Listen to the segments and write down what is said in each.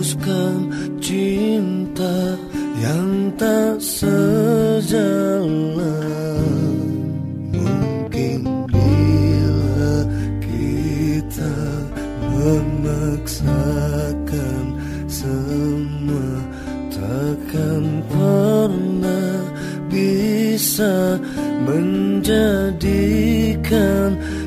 hembuskan cinta yang tak sejalan. Mungkin bila kita memaksakan semua takkan pernah bisa menjadikan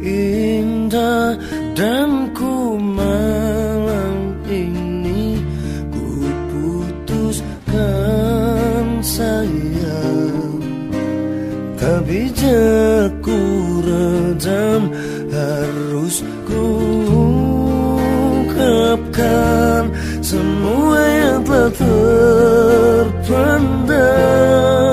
indah dan Tapi jaku redam harus ku ungkapkan Semua yang telah terpendam.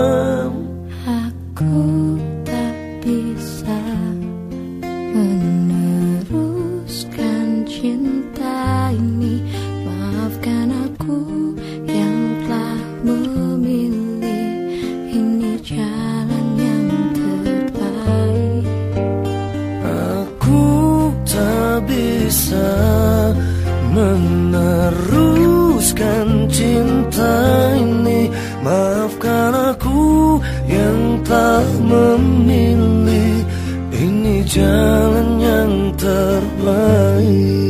meneruskan cinta ini. Maafkan aku yang tak memilih. Ini jalan yang terbaik.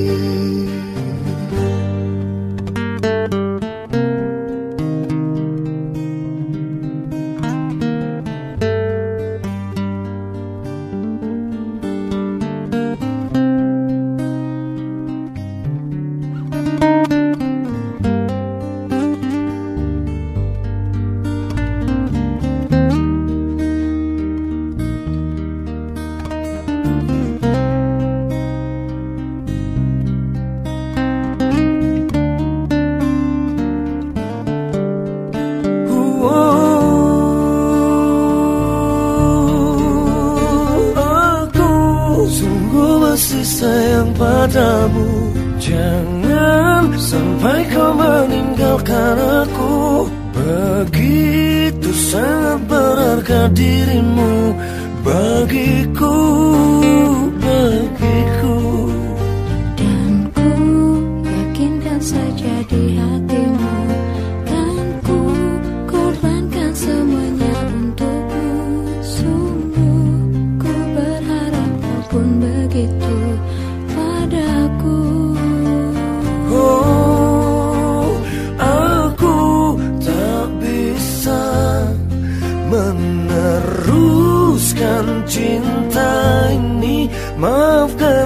padamu Jangan sampai kau meninggalkan aku. Begitu sangat berharga dirimu Bagiku, bagiku meneruskan cinta ini. Maafkan